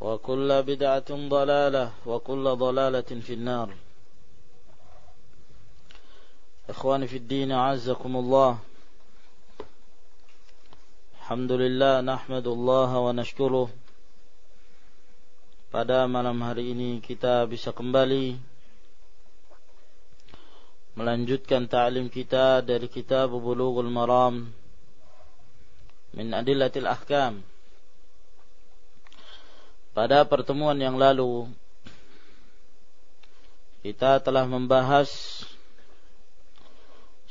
وكل بدعة ضلالة وكل ضلالة في النار إخواني في الدين أعزكم الله الحمد لله نحمد الله ونشكره Pada malam hari ini kita bisa kembali melanjutkan ta'lim kita dari kitab Bulughul Maram min Adillatil Ahkam Pada pertemuan yang lalu kita telah membahas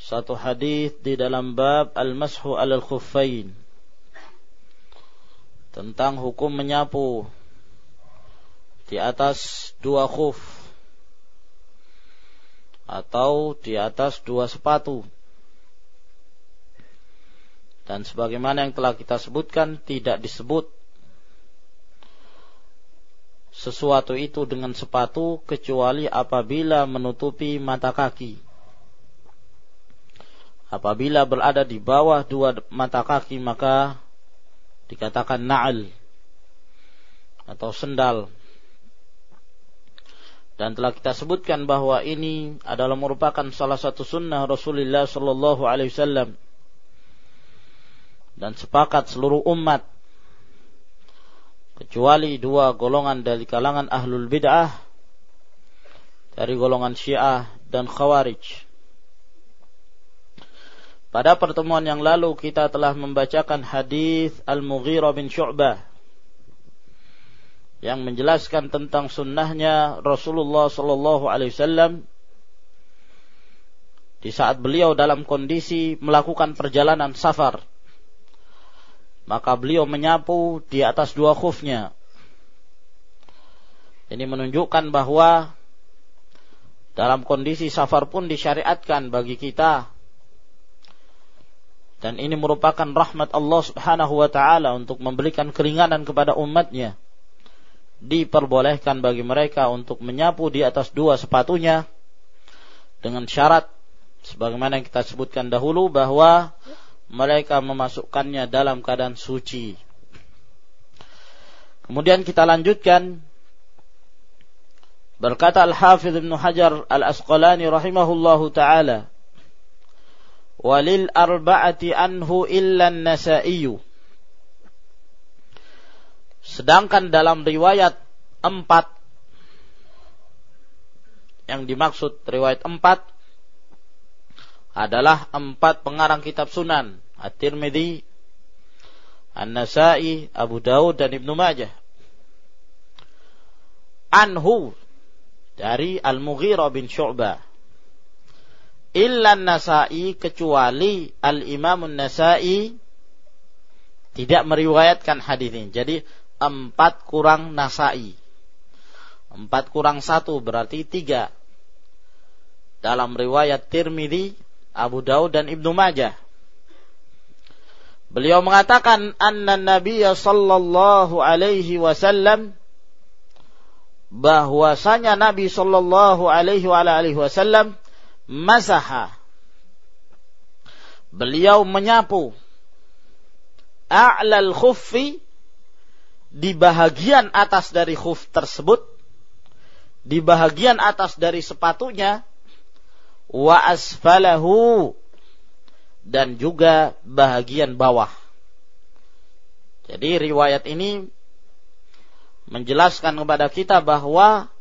satu hadis di dalam bab al-mashu al khuffain tentang hukum menyapu di atas dua khuf atau di atas dua sepatu. Dan sebagaimana yang telah kita sebutkan tidak disebut sesuatu itu dengan sepatu kecuali apabila menutupi mata kaki. Apabila berada di bawah dua mata kaki maka dikatakan na'al atau sendal. Dan telah kita sebutkan bahwa ini adalah merupakan salah satu sunnah Rasulullah sallallahu alaihi wasallam. Dan sepakat seluruh umat kecuali dua golongan dari kalangan ahlul bid'ah dari golongan Syiah dan Khawarij. Pada pertemuan yang lalu kita telah membacakan hadis Al-Mughirah bin Syu'bah yang menjelaskan tentang sunnahnya Rasulullah sallallahu alaihi wasallam di saat beliau dalam kondisi melakukan perjalanan safar maka beliau menyapu di atas dua khufnya. Ini menunjukkan bahwa dalam kondisi safar pun disyariatkan bagi kita dan ini merupakan rahmat Allah Subhanahu wa taala untuk memberikan keringanan kepada umatnya. Diperbolehkan bagi mereka untuk menyapu di atas dua sepatunya dengan syarat sebagaimana yang kita sebutkan dahulu bahwa mereka memasukkannya dalam keadaan suci. Kemudian kita lanjutkan Berkata Al-Hafidh Ibn Hajar Al-Asqalani rahimahullahu taala, "Walil arba'ati anhu illa an-Nasa'i." Sedangkan dalam riwayat empat yang dimaksud riwayat empat adalah empat pengarang kitab sunan At-Tirmidzi, An-Nasai, Abu Daud dan Ibnu Majah. Anhu dari Al-Mughirah bin Syu'bah. Illa Nasai kecuali Al-Imam Nasai tidak meriwayatkan hadis ini. Jadi empat kurang Nasai. Empat kurang satu berarti tiga. Dalam riwayat Tirmidzi, Abu Daud dan Ibnu Majah. Beliau mengatakan anna Nabi sallallahu alaihi wasallam bahwasanya Nabi sallallahu alaihi wa alihi wasallam masaha. Beliau menyapu a'lal khuffi di bahagian atas dari khuf tersebut di bahagian atas dari sepatunya wa asfalahu dan juga bahagian bawah. Jadi riwayat ini menjelaskan kepada kita bahwa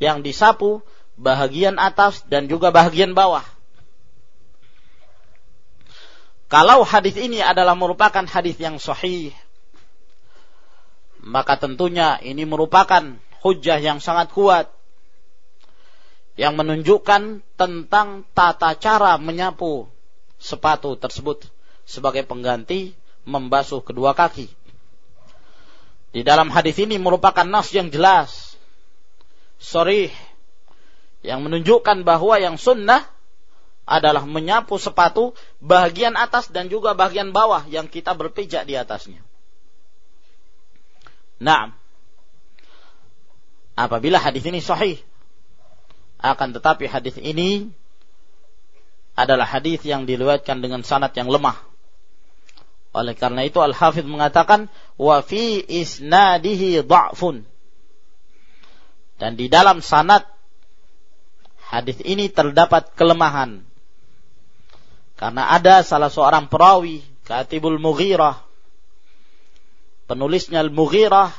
yang disapu bahagian atas dan juga bahagian bawah. Kalau hadis ini adalah merupakan hadis yang sahih, maka tentunya ini merupakan hujah yang sangat kuat yang menunjukkan tentang tata cara menyapu sepatu tersebut sebagai pengganti membasuh kedua kaki. Di dalam hadis ini merupakan nas yang jelas, sorry, yang menunjukkan bahwa yang sunnah adalah menyapu sepatu bagian atas dan juga bagian bawah yang kita berpijak di atasnya. Nah, apabila hadis ini sahih, akan tetapi hadis ini adalah hadis yang diriwayatkan dengan sanad yang lemah. Oleh karena itu Al-Hafidh mengatakan wa fi isnadihi dha'fun. Dan di dalam sanad hadis ini terdapat kelemahan. Karena ada salah seorang perawi, Katibul Mughirah. Penulisnya Al-Mughirah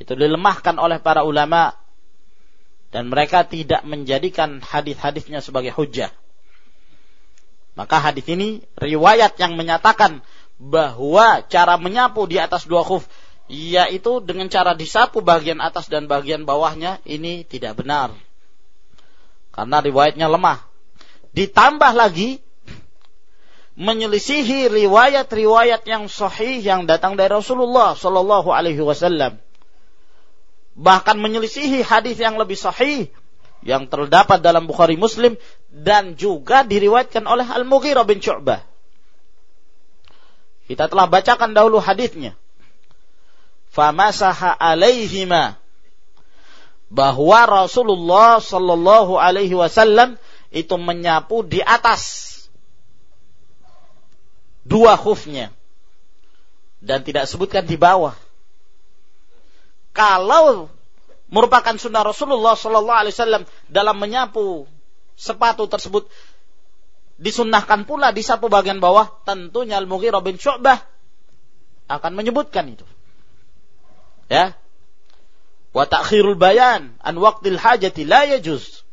itu dilemahkan oleh para ulama dan mereka tidak menjadikan hadis-hadisnya sebagai hujah. Maka hadis ini riwayat yang menyatakan bahwa cara menyapu di atas dua khuf yaitu dengan cara disapu bagian atas dan bagian bawahnya ini tidak benar. Karena riwayatnya lemah. Ditambah lagi menyelisihi riwayat-riwayat yang sahih yang datang dari Rasulullah Shallallahu alaihi wasallam. Bahkan menyelisihi hadis yang lebih sahih yang terdapat dalam Bukhari Muslim dan juga diriwayatkan oleh Al-Mughirah bin Syu'bah. Kita telah bacakan dahulu hadisnya. Famasaha alaihima bahwa Rasulullah sallallahu alaihi wasallam itu menyapu di atas dua khufnya dan tidak sebutkan di bawah. Kalau merupakan sunnah Rasulullah sallallahu alaihi wasallam dalam menyapu sepatu tersebut disunnahkan pula di sapu bagian bawah, tentunya Al-Mughirah bin Syu'bah akan menyebutkan itu. Ya. Wa ta'khirul bayan an waqtil hajati la yajuz.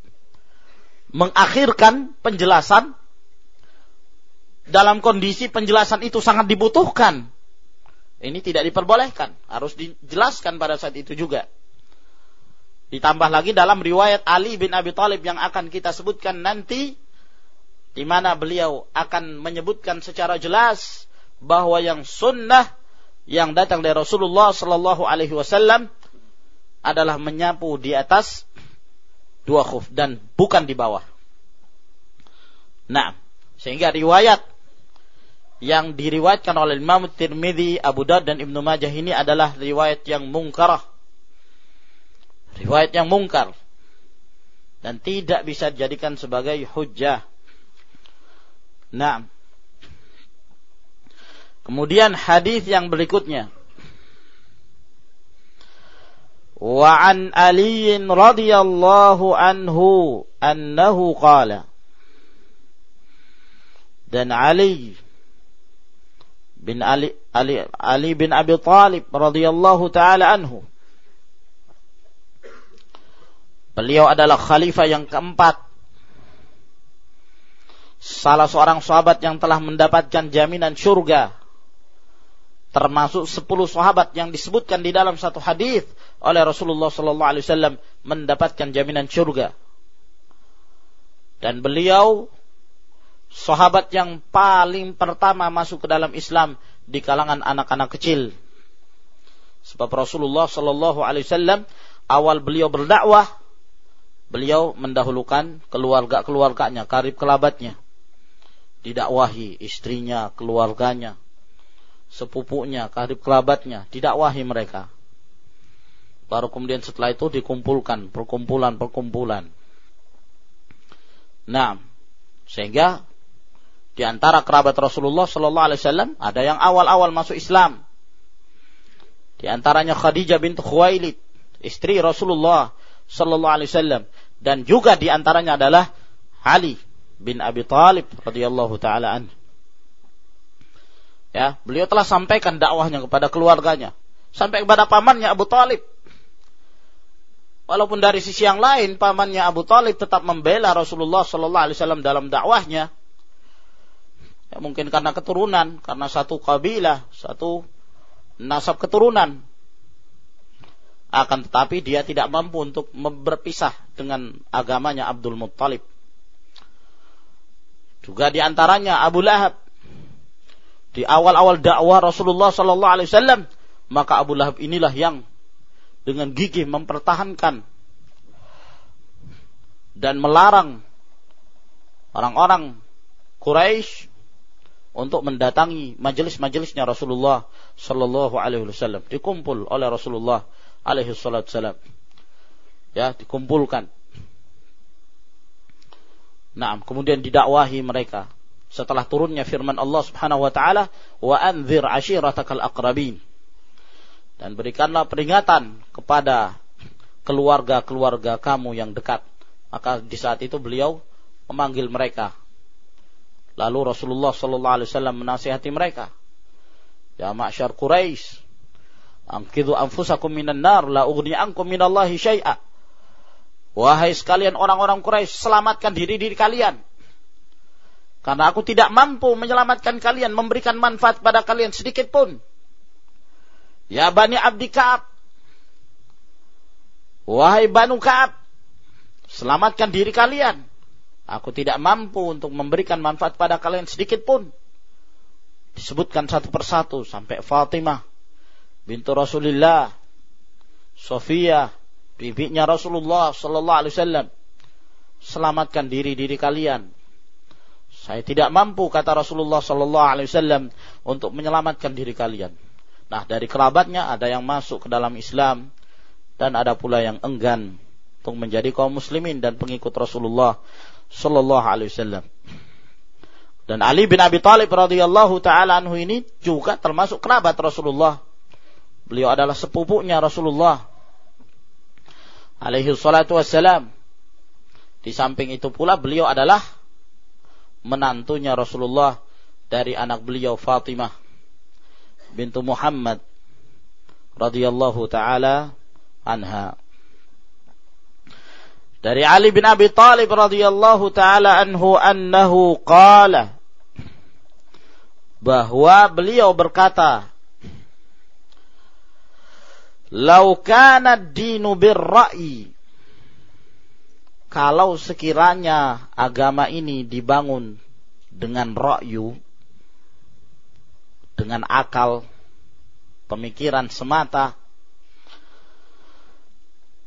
Mengakhirkan penjelasan dalam kondisi penjelasan itu sangat dibutuhkan. Ini tidak diperbolehkan, harus dijelaskan pada saat itu juga. Ditambah lagi dalam riwayat Ali bin Abi Thalib yang akan kita sebutkan nanti di mana beliau akan menyebutkan secara jelas bahwa yang sunnah yang datang dari Rasulullah Sallallahu Alaihi Wasallam adalah menyapu di atas dua khuf dan bukan di bawah. Nah, sehingga riwayat yang diriwayatkan oleh Imam Tirmidzi, Abu Dawud dan Ibnu Majah ini adalah riwayat yang mungkarah riwayat yang mungkar dan tidak bisa dijadikan sebagai hujjah. Nah, kemudian hadis yang berikutnya. Wa an Ali radhiyallahu anhu annahu qala dan Ali bin Ali Ali, Ali bin Abi Talib radhiyallahu taala anhu Beliau adalah khalifah yang keempat salah seorang sahabat yang telah mendapatkan jaminan surga termasuk sepuluh sahabat yang disebutkan di dalam satu hadis oleh Rasulullah sallallahu alaihi wasallam mendapatkan jaminan surga. Dan beliau sahabat yang paling pertama masuk ke dalam Islam di kalangan anak-anak kecil. Sebab Rasulullah sallallahu alaihi wasallam awal beliau berdakwah beliau mendahulukan keluarga-keluarganya, karib kerabatnya. Didakwahi istrinya, keluarganya, sepupunya, karib kerabatnya, didakwahi mereka. Baru kemudian setelah itu dikumpulkan perkumpulan-perkumpulan. Nah, sehingga di antara kerabat Rasulullah Sallallahu Alaihi Wasallam ada yang awal-awal masuk Islam. Di antaranya Khadijah bint Khuwailid, istri Rasulullah Sallallahu Alaihi Wasallam, dan juga di antaranya adalah Ali bin Abi Talib radhiyallahu taala anhu. Ya, beliau telah sampaikan dakwahnya kepada keluarganya, sampai kepada pamannya Abu Talib. Walaupun dari sisi yang lain pamannya Abu Talib tetap membela Rasulullah Sallallahu Alaihi Wasallam dalam dakwahnya. Ya, mungkin karena keturunan, karena satu kabilah, satu nasab keturunan. Akan tetapi dia tidak mampu untuk berpisah dengan agamanya Abdul Muttalib. Juga di antaranya Abu Lahab di awal-awal dakwah Rasulullah Sallallahu Alaihi Wasallam maka Abu Lahab inilah yang dengan gigih mempertahankan dan melarang orang-orang Quraisy untuk mendatangi majelis-majelisnya Rasulullah Sallallahu Alaihi Wasallam dikumpul oleh Rasulullah Alaihi Wasallam ya dikumpulkan. Nah, kemudian didakwahi mereka. Setelah turunnya firman Allah Subhanahu wa taala wa anzir ashiratakal aqrabin. Dan berikanlah peringatan kepada keluarga-keluarga kamu yang dekat. Maka di saat itu beliau memanggil mereka. Lalu Rasulullah sallallahu alaihi wasallam menasihati mereka. Ya ma'syar Quraisy angkidu anfusakum minan nar la ughni ankum minallahi syai'a wahai sekalian orang-orang Quraisy selamatkan diri diri kalian karena aku tidak mampu menyelamatkan kalian, memberikan manfaat pada kalian sedikit pun. Ya Bani Abdi Ka'ab. Wahai Banu Ka'ab. Selamatkan diri kalian. Aku tidak mampu untuk memberikan manfaat pada kalian sedikit pun. Disebutkan satu persatu sampai Fatimah bintu Rasulullah, Sofia, bibinya Rasulullah sallallahu alaihi wasallam. Selamatkan diri-diri kalian saya tidak mampu kata Rasulullah Sallallahu Alaihi Wasallam untuk menyelamatkan diri kalian. Nah dari kerabatnya ada yang masuk ke dalam Islam dan ada pula yang enggan untuk menjadi kaum muslimin dan pengikut Rasulullah Sallallahu Alaihi Wasallam. Dan Ali bin Abi Thalib radhiyallahu taala anhu ini juga termasuk kerabat Rasulullah. Beliau adalah sepupunya Rasulullah alaihi salatu wassalam. Di samping itu pula beliau adalah menantunya Rasulullah dari anak beliau Fatimah bintu Muhammad radhiyallahu taala anha. Dari Ali bin Abi Talib radhiyallahu taala anhu annahu qala bahwa beliau berkata Lau kana dinu birra'i kalau sekiranya agama ini dibangun dengan ra'yu, dengan akal, pemikiran semata,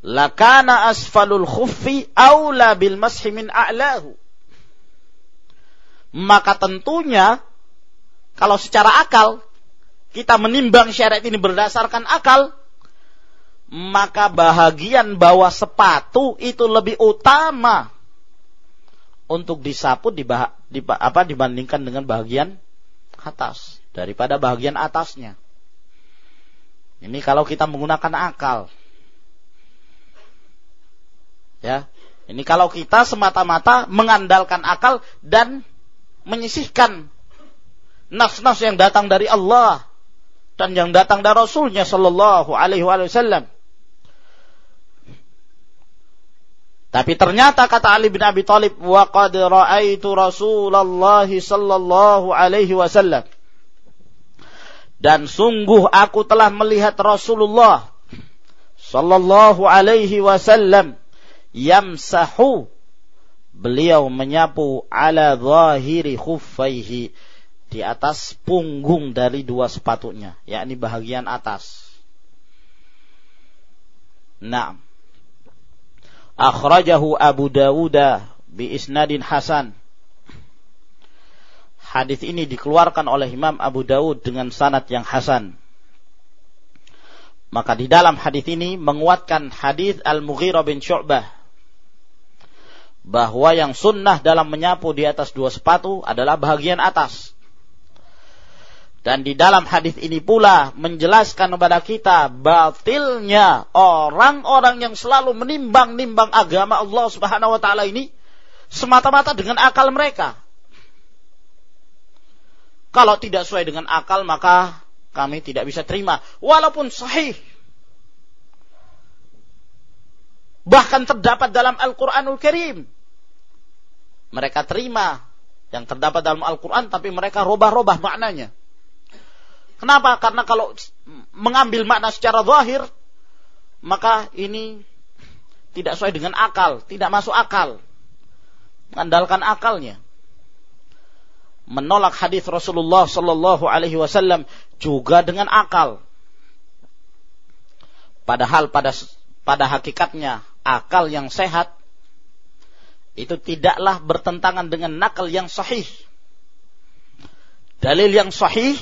lakana asfalul khuffi aula bil mashi min a'lahu. Maka tentunya kalau secara akal kita menimbang syariat ini berdasarkan akal, maka bahagian bawah sepatu itu lebih utama untuk disapu di, di apa dibandingkan dengan bagian atas daripada bagian atasnya. Ini kalau kita menggunakan akal. Ya. Ini kalau kita semata-mata mengandalkan akal dan menyisihkan nas-nas yang datang dari Allah dan yang datang dari Rasulnya Shallallahu Alaihi Wasallam. Tapi ternyata kata Ali bin Abi Thalib, wa qad ra'aitu Rasulullah sallallahu alaihi wasallam. Dan sungguh aku telah melihat Rasulullah sallallahu alaihi wasallam yamsahu beliau menyapu ala zahiri khuffaihi di atas punggung dari dua sepatunya, yakni bahagian atas. Nah, akhrajahu Abu Dawud bi isnadin hasan. Hadis ini dikeluarkan oleh Imam Abu Dawud dengan sanad yang hasan. Maka di dalam hadis ini menguatkan hadis Al-Mughirah bin Syu'bah bahwa yang sunnah dalam menyapu di atas dua sepatu adalah bahagian atas. Dan di dalam hadis ini pula menjelaskan kepada kita batilnya orang-orang yang selalu menimbang-nimbang agama Allah Subhanahu wa taala ini semata-mata dengan akal mereka. Kalau tidak sesuai dengan akal maka kami tidak bisa terima walaupun sahih. Bahkan terdapat dalam Al-Qur'anul Karim. Mereka terima yang terdapat dalam Al-Qur'an tapi mereka robah-robah maknanya. Kenapa? Karena kalau mengambil makna secara zahir, maka ini tidak sesuai dengan akal, tidak masuk akal. Mengandalkan akalnya. Menolak hadis Rasulullah Sallallahu Alaihi Wasallam juga dengan akal. Padahal pada pada hakikatnya akal yang sehat itu tidaklah bertentangan dengan nakal yang sahih. Dalil yang sahih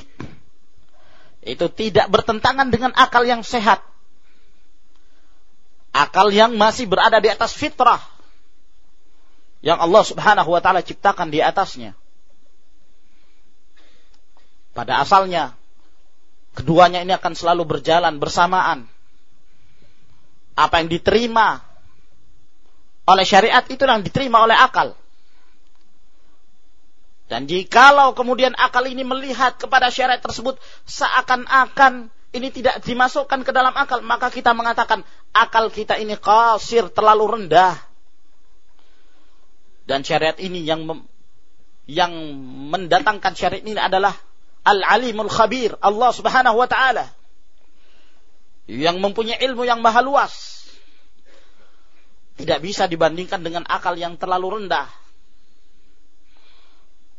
itu tidak bertentangan dengan akal yang sehat. Akal yang masih berada di atas fitrah. Yang Allah subhanahu wa ta'ala ciptakan di atasnya. Pada asalnya, keduanya ini akan selalu berjalan bersamaan. Apa yang diterima oleh syariat itulah yang diterima oleh akal. Dan jikalau kemudian akal ini melihat kepada syariat tersebut seakan-akan ini tidak dimasukkan ke dalam akal, maka kita mengatakan akal kita ini kasir, terlalu rendah. Dan syariat ini yang yang mendatangkan syariat ini adalah Al-Alimul Khabir, Allah Subhanahu wa taala. Yang mempunyai ilmu yang maha luas. Tidak bisa dibandingkan dengan akal yang terlalu rendah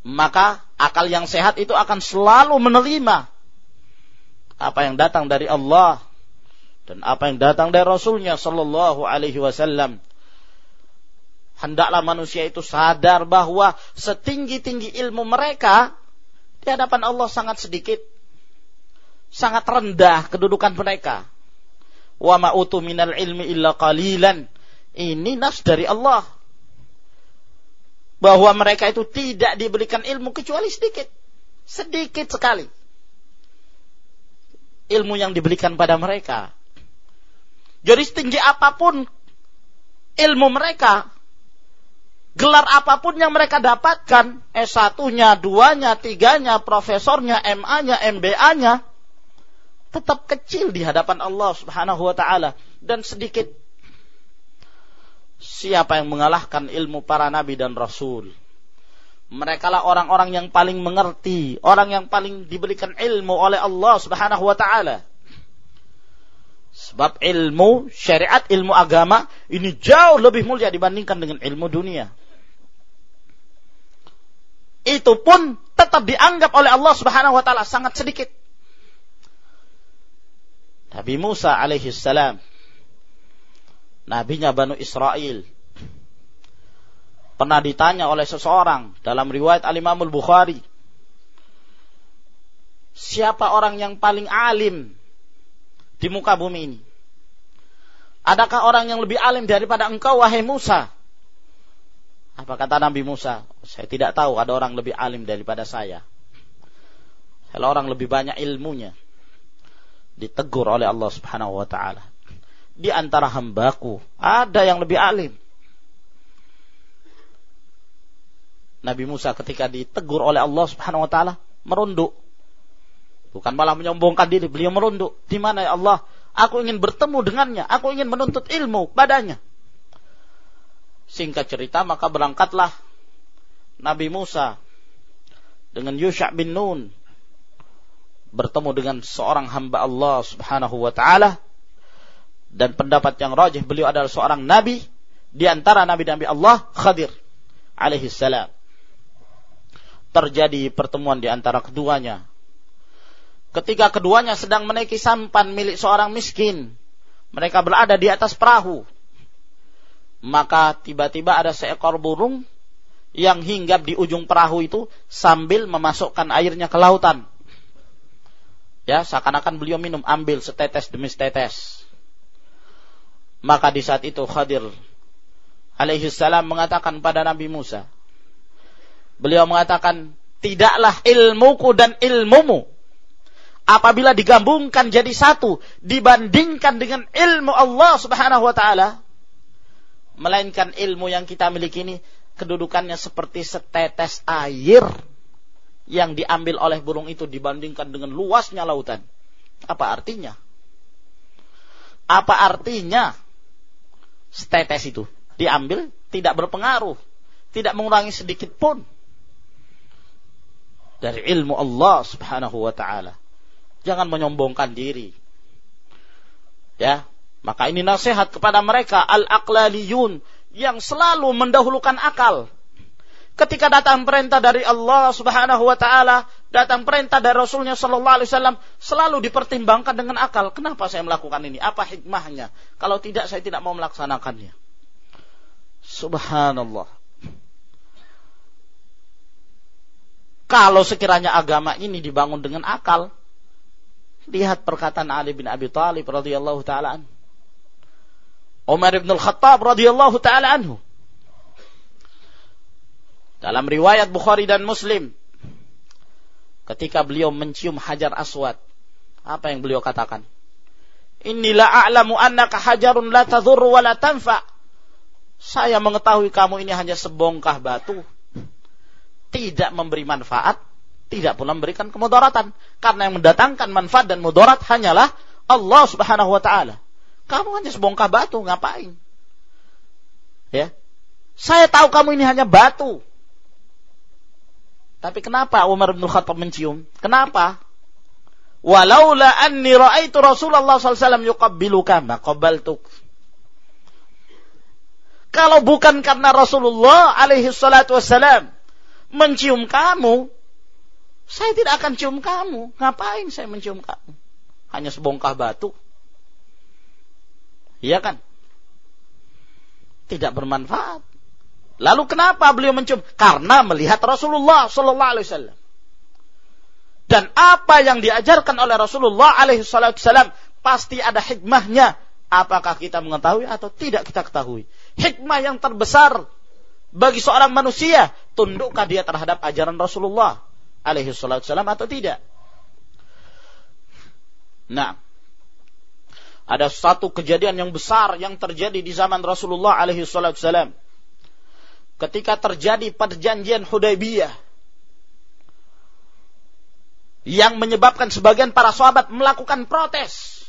maka akal yang sehat itu akan selalu menerima apa yang datang dari Allah dan apa yang datang dari Rasulnya Sallallahu Alaihi Wasallam. Hendaklah manusia itu sadar bahwa setinggi-tinggi ilmu mereka di hadapan Allah sangat sedikit, sangat rendah kedudukan mereka. Wa ma'utu minal ilmi illa qalilan. Ini nas dari Allah bahwa mereka itu tidak diberikan ilmu kecuali sedikit. Sedikit sekali. Ilmu yang diberikan pada mereka. Jadi setinggi apa pun ilmu mereka, gelar apa pun yang mereka dapatkan, S1-nya, 2-nya, 3-nya, profesornya, MA-nya, MBA-nya, tetap kecil di hadapan Allah Subhanahu wa taala dan sedikit siapa yang mengalahkan ilmu para nabi dan rasul. Mereka lah orang-orang yang paling mengerti, orang yang paling diberikan ilmu oleh Allah Subhanahu wa taala. Sebab ilmu syariat, ilmu agama ini jauh lebih mulia dibandingkan dengan ilmu dunia. Itu pun tetap dianggap oleh Allah Subhanahu wa taala sangat sedikit. Nabi Musa alaihi salam nabinya Banu Israel. Pernah ditanya oleh seseorang dalam riwayat Al-Imamul Bukhari. Siapa orang yang paling alim di muka bumi ini? Adakah orang yang lebih alim daripada engkau wahai Musa? Apa kata Nabi Musa? Saya tidak tahu ada orang lebih alim daripada saya. Kalau orang lebih banyak ilmunya. Ditegur oleh Allah Subhanahu wa taala di antara hambaku ada yang lebih alim. Nabi Musa ketika ditegur oleh Allah Subhanahu wa taala merunduk. Bukan malah menyombongkan diri, beliau merunduk. Di mana ya Allah? Aku ingin bertemu dengannya, aku ingin menuntut ilmu padanya. Singkat cerita, maka berangkatlah Nabi Musa dengan Yusha bin Nun bertemu dengan seorang hamba Allah Subhanahu wa taala dan pendapat yang rajih beliau adalah seorang nabi di antara nabi-nabi Allah Khadir alaihi salam. Terjadi pertemuan di antara keduanya. Ketika keduanya sedang menaiki sampan milik seorang miskin, mereka berada di atas perahu. Maka tiba-tiba ada seekor burung yang hinggap di ujung perahu itu sambil memasukkan airnya ke lautan. Ya, seakan-akan beliau minum, ambil setetes demi setetes. Maka di saat itu Khadir alaihi salam mengatakan pada Nabi Musa. Beliau mengatakan, tidaklah ilmuku dan ilmumu apabila digabungkan jadi satu dibandingkan dengan ilmu Allah Subhanahu wa taala melainkan ilmu yang kita miliki ini kedudukannya seperti setetes air yang diambil oleh burung itu dibandingkan dengan luasnya lautan. Apa artinya? Apa artinya setetes itu? diambil tidak berpengaruh, tidak mengurangi sedikit pun dari ilmu Allah Subhanahu wa taala. Jangan menyombongkan diri. Ya, maka ini nasihat kepada mereka al-aqlaliyun yang selalu mendahulukan akal. Ketika datang perintah dari Allah Subhanahu wa taala, datang perintah dari Rasulnya sallallahu alaihi wasallam, selalu dipertimbangkan dengan akal. Kenapa saya melakukan ini? Apa hikmahnya? Kalau tidak saya tidak mau melaksanakannya. Subhanallah. Kalau sekiranya agama ini dibangun dengan akal, lihat perkataan Ali bin Abi Thalib radhiyallahu taala. Umar bin Al-Khattab radhiyallahu taala anhu. Dalam riwayat Bukhari dan Muslim, ketika beliau mencium Hajar Aswad, apa yang beliau katakan? Inilah a'lamu annaka hajarun la tadhur wa la tanfa' Saya mengetahui kamu ini hanya sebongkah batu. Tidak memberi manfaat, tidak pula memberikan kemudaratan. Karena yang mendatangkan manfaat dan mudarat hanyalah Allah Subhanahu wa taala. Kamu hanya sebongkah batu, ngapain? Ya. Saya tahu kamu ini hanya batu. Tapi kenapa Umar bin Khattab mencium? Kenapa? Walaula anni ra'aitu Rasulullah wasallam yuqabbiluka ma qabbaltuk. Kalau bukan karena Rasulullah alaihi salatu wassalam mencium kamu, saya tidak akan cium kamu. Ngapain saya mencium kamu? Hanya sebongkah batu. Iya kan? Tidak bermanfaat. Lalu kenapa beliau mencium? Karena melihat Rasulullah sallallahu alaihi wasallam. Dan apa yang diajarkan oleh Rasulullah alaihi wasallam pasti ada hikmahnya. Apakah kita mengetahui atau tidak kita ketahui? hikmah yang terbesar bagi seorang manusia, tundukkah dia terhadap ajaran Rasulullah alaihi wasallam atau tidak? Nah, ada satu kejadian yang besar yang terjadi di zaman Rasulullah alaihi wasallam. Ketika terjadi perjanjian Hudaybiyah yang menyebabkan sebagian para sahabat melakukan protes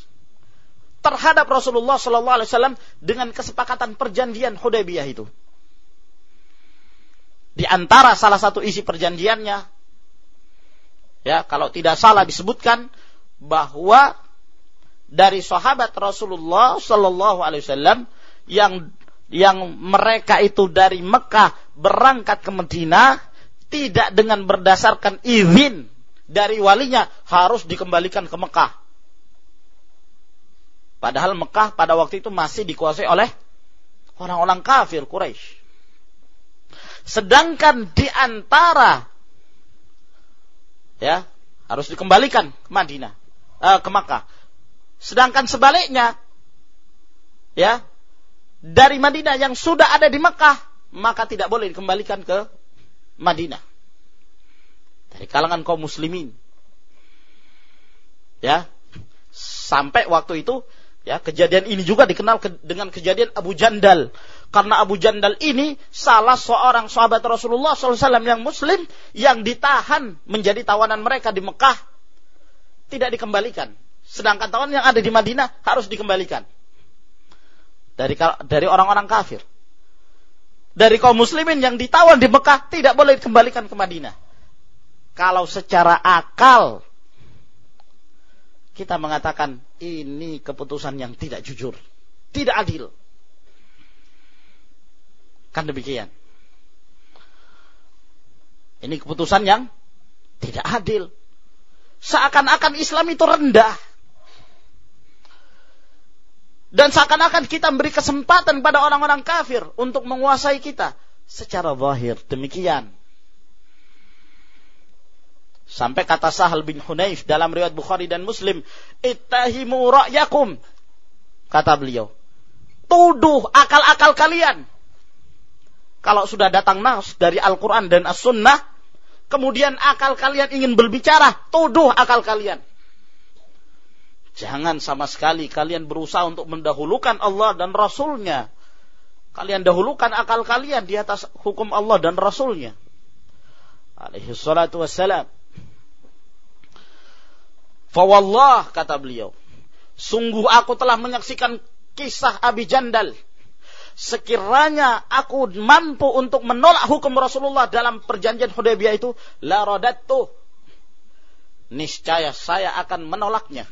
terhadap Rasulullah Sallallahu Alaihi Wasallam dengan kesepakatan perjanjian Hudaybiyah itu. Di antara salah satu isi perjanjiannya, ya kalau tidak salah disebutkan bahwa dari sahabat Rasulullah Sallallahu Alaihi Wasallam yang yang mereka itu dari Mekah berangkat ke Medina tidak dengan berdasarkan izin dari walinya harus dikembalikan ke Mekah Padahal Mekah pada waktu itu masih dikuasai oleh orang-orang kafir Quraisy. Sedangkan di antara ya harus dikembalikan ke Madinah, uh, ke Mekah. Sedangkan sebaliknya ya dari Madinah yang sudah ada di Mekah maka tidak boleh dikembalikan ke Madinah. Dari kalangan kaum muslimin. Ya. Sampai waktu itu Ya, kejadian ini juga dikenal ke, dengan kejadian Abu Jandal. Karena Abu Jandal ini salah seorang sahabat Rasulullah SAW yang muslim yang ditahan menjadi tawanan mereka di Mekah. Tidak dikembalikan. Sedangkan tawanan yang ada di Madinah harus dikembalikan. Dari dari orang-orang kafir. Dari kaum muslimin yang ditawan di Mekah tidak boleh dikembalikan ke Madinah. Kalau secara akal kita mengatakan ini keputusan yang tidak jujur, tidak adil. Kan demikian. Ini keputusan yang tidak adil. Seakan-akan Islam itu rendah. Dan seakan-akan kita memberi kesempatan pada orang-orang kafir untuk menguasai kita. Secara zahir demikian. Sampai kata Sahal bin Hunayf dalam riwayat Bukhari dan Muslim, "Ittahimu ra'yakum." Kata beliau, "Tuduh akal-akal kalian." Kalau sudah datang nas dari Al-Qur'an dan As-Sunnah, kemudian akal kalian ingin berbicara, tuduh akal kalian. Jangan sama sekali kalian berusaha untuk mendahulukan Allah dan Rasulnya. Kalian dahulukan akal kalian di atas hukum Allah dan Rasulnya. Alaihi salatu wassalam. Fawallah kata beliau. Sungguh aku telah menyaksikan kisah Abi Jandal. Sekiranya aku mampu untuk menolak hukum Rasulullah dalam perjanjian Hudaybiyah itu, la radattu. Niscaya saya akan menolaknya.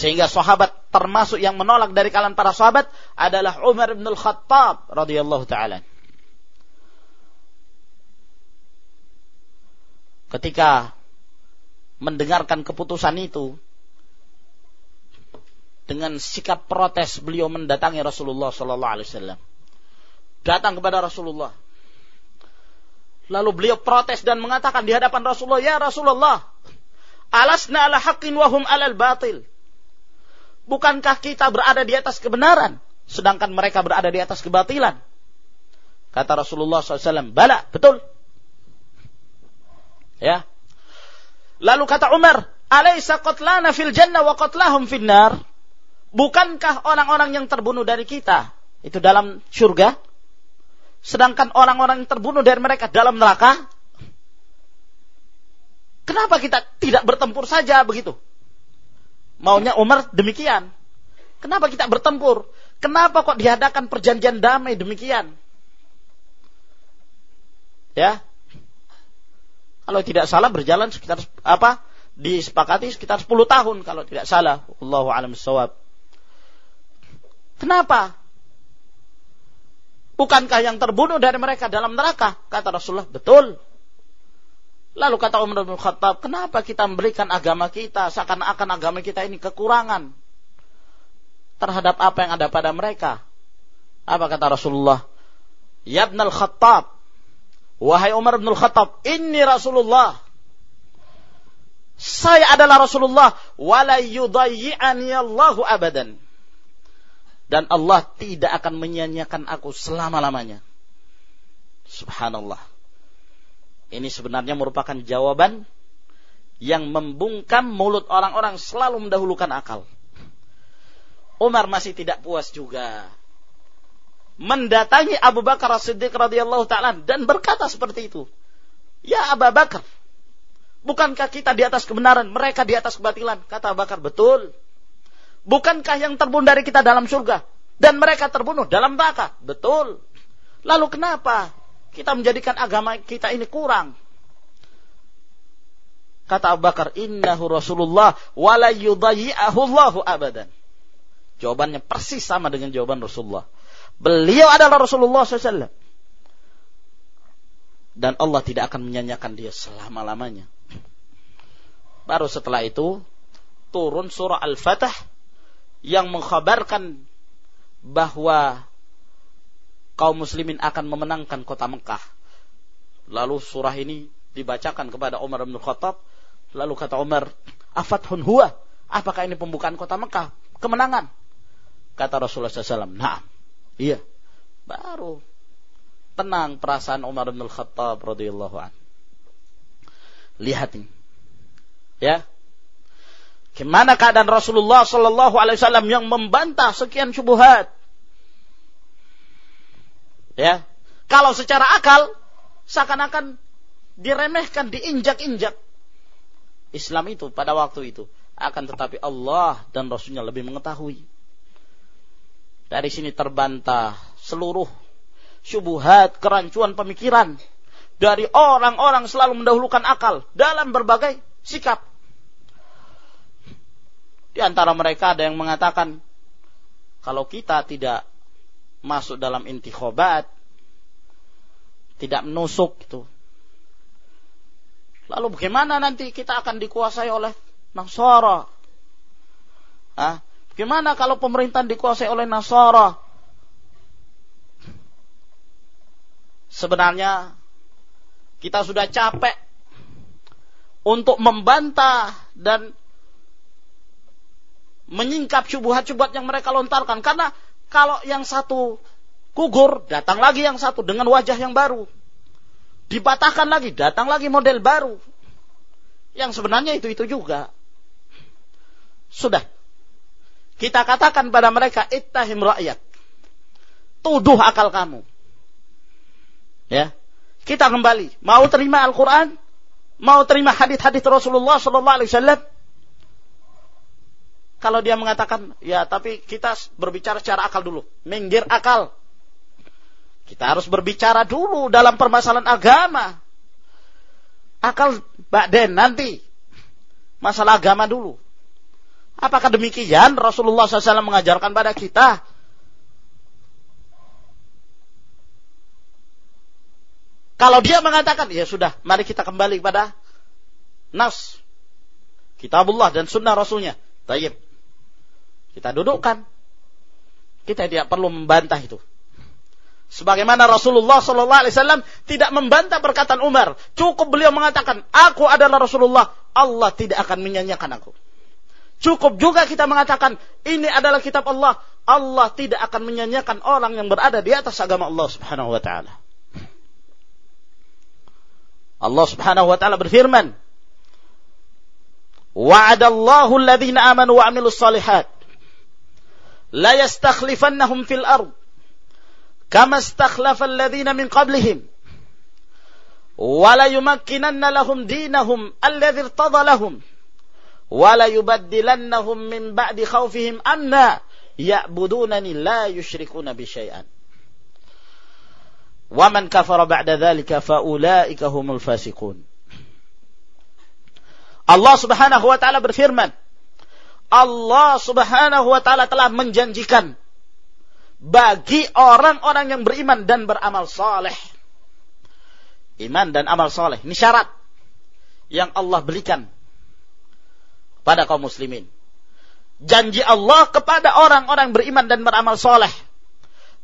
Sehingga sahabat termasuk yang menolak dari kalangan para sahabat adalah Umar bin Al-Khattab radhiyallahu taala. Ketika mendengarkan keputusan itu dengan sikap protes beliau mendatangi Rasulullah sallallahu alaihi wasallam. Datang kepada Rasulullah. Lalu beliau protes dan mengatakan di hadapan Rasulullah, "Ya Rasulullah, alasna ala haqqin wa hum alal batil." Bukankah kita berada di atas kebenaran sedangkan mereka berada di atas kebatilan? Kata Rasulullah SAW, bala, betul. Ya, Lalu kata Umar, "Alaisa qatlana fil jannah wa qatlahum fil nar?" Bukankah orang-orang yang terbunuh dari kita itu dalam surga? Sedangkan orang-orang yang terbunuh dari mereka dalam neraka? Kenapa kita tidak bertempur saja begitu? Maunya Umar demikian. Kenapa kita bertempur? Kenapa kok diadakan perjanjian damai demikian? Ya, kalau tidak salah berjalan sekitar apa? Disepakati sekitar 10 tahun kalau tidak salah. Allahu a'lam bissawab. Kenapa? Bukankah yang terbunuh dari mereka dalam neraka? Kata Rasulullah, betul. Lalu kata Umar bin Khattab, kenapa kita memberikan agama kita seakan-akan agama kita ini kekurangan terhadap apa yang ada pada mereka? Apa kata Rasulullah? Yabnal Khattab, Wahai Umar bin Khattab, ini Rasulullah. Saya adalah Rasulullah. Wala yudayyi'ani Allahu abadan. Dan Allah tidak akan menyanyiakan aku selama-lamanya. Subhanallah. Ini sebenarnya merupakan jawaban yang membungkam mulut orang-orang selalu mendahulukan akal. Umar masih tidak puas juga mendatangi Abu Bakar As-Siddiq radhiyallahu taala dan berkata seperti itu. Ya Abu Bakar, bukankah kita di atas kebenaran, mereka di atas kebatilan? Kata Abu Bakar, betul. Bukankah yang terbunuh dari kita dalam surga dan mereka terbunuh dalam neraka? Betul. Lalu kenapa kita menjadikan agama kita ini kurang? Kata Abu Bakar, "Innahu Rasulullah wa la Allahu abadan." Jawabannya persis sama dengan jawaban Rasulullah. Beliau adalah Rasulullah SAW. Dan Allah tidak akan menyanyikan dia selama-lamanya. Baru setelah itu turun surah Al-Fatah yang mengkhabarkan bahwa kaum muslimin akan memenangkan kota Mekah. Lalu surah ini dibacakan kepada Umar bin Khattab. Lalu kata Umar, Afathun huwa. Apakah ini pembukaan kota Mekah? Kemenangan. Kata Rasulullah SAW, nah Iya. Baru tenang perasaan Umar bin Khattab radhiyallahu an. Lihat ini. Ya. Gimana keadaan Rasulullah Sallallahu Alaihi Wasallam yang membantah sekian syubhat? Ya, kalau secara akal seakan-akan diremehkan, diinjak-injak. Islam itu pada waktu itu akan tetapi Allah dan Rasulnya lebih mengetahui. Dari sini terbantah seluruh syubuhat, kerancuan pemikiran dari orang-orang selalu mendahulukan akal dalam berbagai sikap. Di antara mereka ada yang mengatakan kalau kita tidak masuk dalam intikhobat, tidak menusuk itu. Lalu bagaimana nanti kita akan dikuasai oleh Nasara? Hah? Bagaimana kalau pemerintahan dikuasai oleh Nasara? Sebenarnya kita sudah capek untuk membantah dan menyingkap syubhat-syubhat yang mereka lontarkan. Karena kalau yang satu gugur, datang lagi yang satu dengan wajah yang baru. Dipatahkan lagi, datang lagi model baru. Yang sebenarnya itu-itu juga. Sudah. Kita katakan pada mereka, ittahim rakyat. Tuduh akal kamu. Ya. Kita kembali. Mau terima Al-Quran? Mau terima hadis-hadis Rasulullah Wasallam? Kalau dia mengatakan, ya tapi kita berbicara secara akal dulu. Minggir akal. Kita harus berbicara dulu dalam permasalahan agama. Akal bakden nanti. Masalah agama dulu. Apakah demikian Rasulullah SAW mengajarkan pada kita? Kalau dia mengatakan, ya sudah, mari kita kembali kepada nas. Kitabullah dan sunnah Rasulnya. Tayyib. Kita dudukkan. Kita tidak perlu membantah itu. Sebagaimana Rasulullah Sallallahu Alaihi Wasallam tidak membantah perkataan Umar, cukup beliau mengatakan, "Aku adalah Rasulullah, Allah tidak akan menyanyikan aku." Cukup juga kita mengatakan, "Ini adalah kitab Allah, Allah tidak akan menyanyikan orang yang berada di atas agama Allah Subhanahu Wa Taala." Allah Subhanahu Wa Taala berfirman, "Wa'adallahu alladhina amanu wa 'amilus salihat." لا يستخلفنهم في الأرض كما استخلف الذين من قبلهم. ولا يمكنن لهم دينهم الذي ارتضى لهم. ولا يبدلنهم من بعد خوفهم أمنا. يعبدونني لا يشركون بشيئا ومن كفر بعد ذلك فأولئك هم الفاسقون. الله سبحانه وتعالى berfirman Allah Subhanahu wa taala telah menjanjikan bagi orang-orang yang beriman dan beramal saleh. Iman dan amal saleh ini syarat yang Allah berikan pada kaum muslimin. Janji Allah kepada orang-orang beriman dan beramal saleh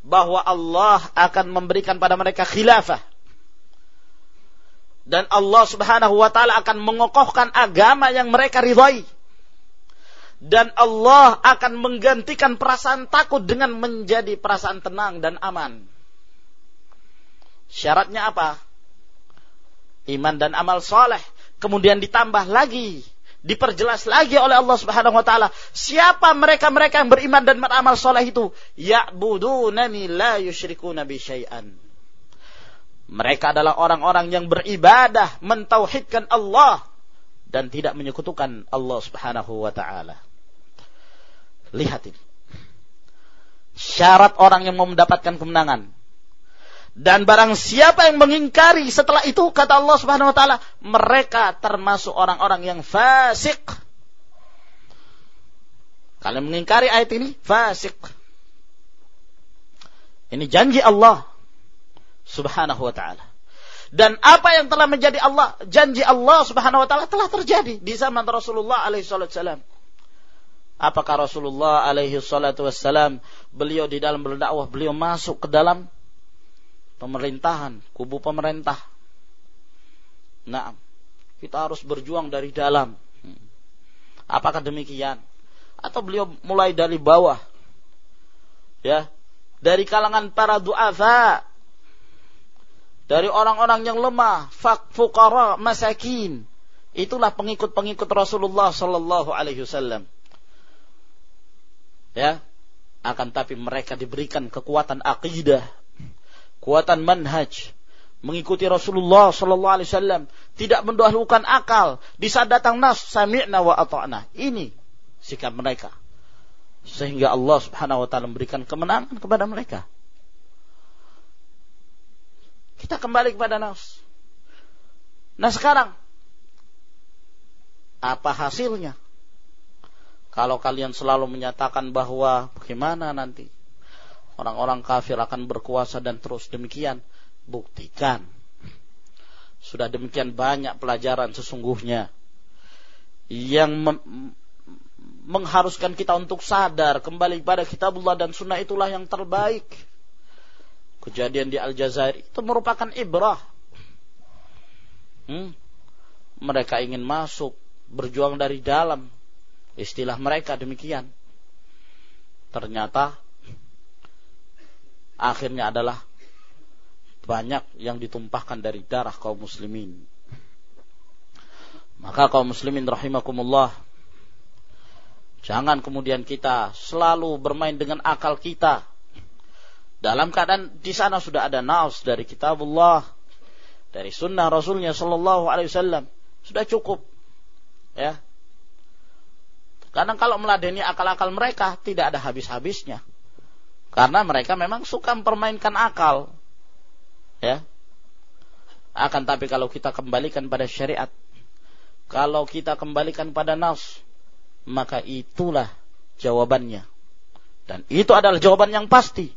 bahwa Allah akan memberikan pada mereka khilafah dan Allah Subhanahu wa taala akan mengokohkan agama yang mereka ridhai dan Allah akan menggantikan perasaan takut dengan menjadi perasaan tenang dan aman. Syaratnya apa? Iman dan amal soleh. Kemudian ditambah lagi, diperjelas lagi oleh Allah Subhanahu wa taala, siapa mereka-mereka yang beriman dan beramal soleh itu? Ya'budunani la yusyrikuna bi syai'an. Mereka adalah orang-orang yang beribadah, mentauhidkan Allah dan tidak menyekutukan Allah Subhanahu wa taala. Lihat ini. Syarat orang yang mau mendapatkan kemenangan. Dan barang siapa yang mengingkari setelah itu kata Allah Subhanahu wa taala, mereka termasuk orang-orang yang fasik. Kalian mengingkari ayat ini fasik. Ini janji Allah Subhanahu wa taala. Dan apa yang telah menjadi Allah, janji Allah Subhanahu wa taala telah terjadi di zaman Rasulullah alaihi wasallam. Apakah Rasulullah alaihi salatu beliau di dalam berdakwah beliau masuk ke dalam pemerintahan, kubu pemerintah. Nah, kita harus berjuang dari dalam. Apakah demikian? Atau beliau mulai dari bawah? Ya, dari kalangan para duafa, dari orang-orang yang lemah, fak, fukara, masakin, Itulah pengikut-pengikut Rasulullah sallallahu alaihi wasallam. Ya. Akan tapi mereka diberikan kekuatan akidah, kekuatan manhaj, mengikuti Rasulullah sallallahu alaihi wasallam, tidak mendahulukan akal. Di saat datang nas, sami'na wa ata'na. Ini sikap mereka. Sehingga Allah Subhanahu wa taala memberikan kemenangan kepada mereka. Kita kembali kepada nas. Nah sekarang apa hasilnya? Kalau kalian selalu menyatakan bahwa bagaimana nanti orang-orang kafir akan berkuasa dan terus demikian, buktikan. Sudah demikian banyak pelajaran sesungguhnya yang mengharuskan kita untuk sadar kembali pada kitabullah dan sunnah itulah yang terbaik. Kejadian di Aljazair itu merupakan ibrah Hmm? Mereka ingin masuk, berjuang dari dalam. Istilah mereka demikian. Ternyata akhirnya adalah banyak yang ditumpahkan dari darah kaum muslimin. Maka kaum muslimin rahimakumullah Jangan kemudian kita selalu bermain dengan akal kita. Dalam keadaan di sana sudah ada naus dari kitabullah, dari sunnah Rasulnya Shallallahu Alaihi Wasallam sudah cukup, ya. Karena kalau meladeni akal-akal mereka tidak ada habis-habisnya, karena mereka memang suka mempermainkan akal, ya. Akan tapi kalau kita kembalikan pada syariat, kalau kita kembalikan pada nas, maka itulah jawabannya. Dan itu adalah jawaban yang pasti.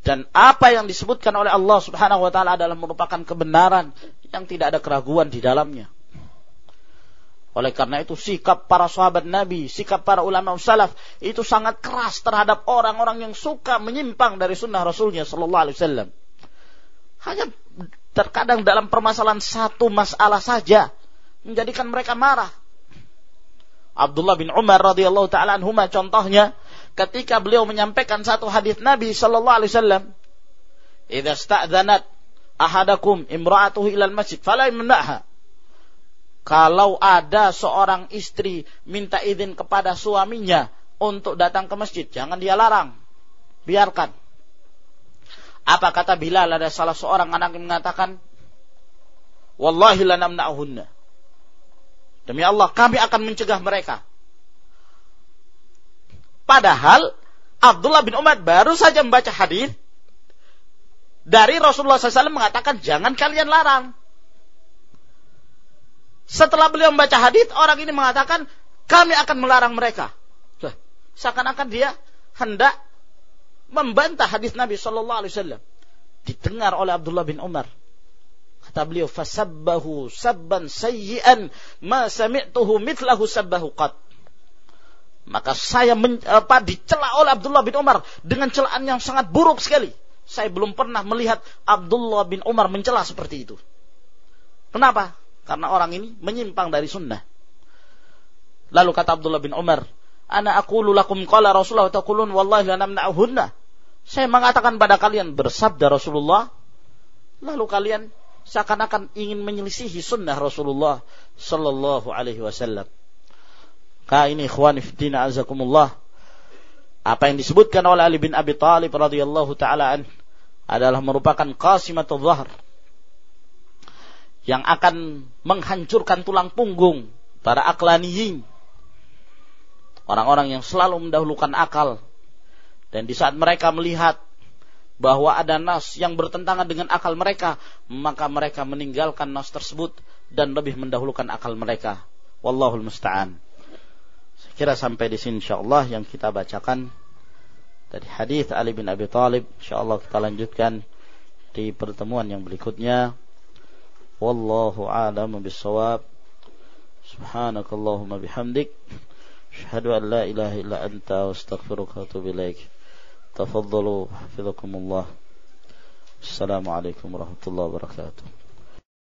Dan apa yang disebutkan oleh Allah Subhanahu wa taala adalah merupakan kebenaran yang tidak ada keraguan di dalamnya. Oleh karena itu sikap para sahabat Nabi, sikap para ulama salaf itu sangat keras terhadap orang-orang yang suka menyimpang dari sunnah Rasulnya Sallallahu Alaihi Wasallam. Hanya terkadang dalam permasalahan satu masalah saja menjadikan mereka marah. Abdullah bin Umar radhiyallahu taala contohnya ketika beliau menyampaikan satu hadis Nabi sallallahu alaihi wasallam, "Idza sta'dzanat ahadakum imra'atuhu ilal masjid fala yamna'ha." Kalau ada seorang istri minta izin kepada suaminya untuk datang ke masjid, jangan dia larang. Biarkan. Apa kata Bilal ada salah seorang anak yang mengatakan, "Wallahi lanamna'hunna." Demi Allah, kami akan mencegah mereka. Padahal Abdullah bin Umar baru saja membaca hadis dari Rasulullah SAW mengatakan jangan kalian larang. Setelah beliau membaca hadis, orang ini mengatakan kami akan melarang mereka. Seakan-akan dia hendak membantah hadis Nabi Shallallahu Alaihi Wasallam. Didengar oleh Abdullah bin Umar. Kata beliau, fasabbahu sabban sayyi'an ma sami'tuhu mitlahu sabbahu qat. Maka saya men, apa, dicela oleh Abdullah bin Umar dengan celaan yang sangat buruk sekali. Saya belum pernah melihat Abdullah bin Umar mencela seperti itu. Kenapa? Karena orang ini menyimpang dari sunnah. Lalu kata Abdullah bin Umar, Ana aqulu lakum qala Rasulullah taqulun wallahi lanamna'uhunna. Saya mengatakan pada kalian bersabda Rasulullah, lalu kalian seakan-akan ingin menyelisihi sunnah Rasulullah sallallahu alaihi wasallam. Maka ini ikhwan fiddina azakumullah. Apa yang disebutkan oleh Ali bin Abi Talib radhiyallahu taala adalah merupakan qasimatul zahr yang akan menghancurkan tulang punggung para aklaniyin. Orang-orang yang selalu mendahulukan akal. Dan di saat mereka melihat bahwa ada nas yang bertentangan dengan akal mereka, maka mereka meninggalkan nas tersebut dan lebih mendahulukan akal mereka. Wallahul musta'an kira sampai di sini insyaallah yang kita bacakan dari hadis Ali bin Abi Thalib. Insyaallah kita lanjutkan di pertemuan yang berikutnya. Wallahu a'lam bissawab. Subhanakallahumma bihamdik. Asyhadu an la ilaha illa anta astaghfiruka wa atubu ilaik. Tafaddalu hafizakumullah assalamu alaikum warahmatullahi wabarakatuh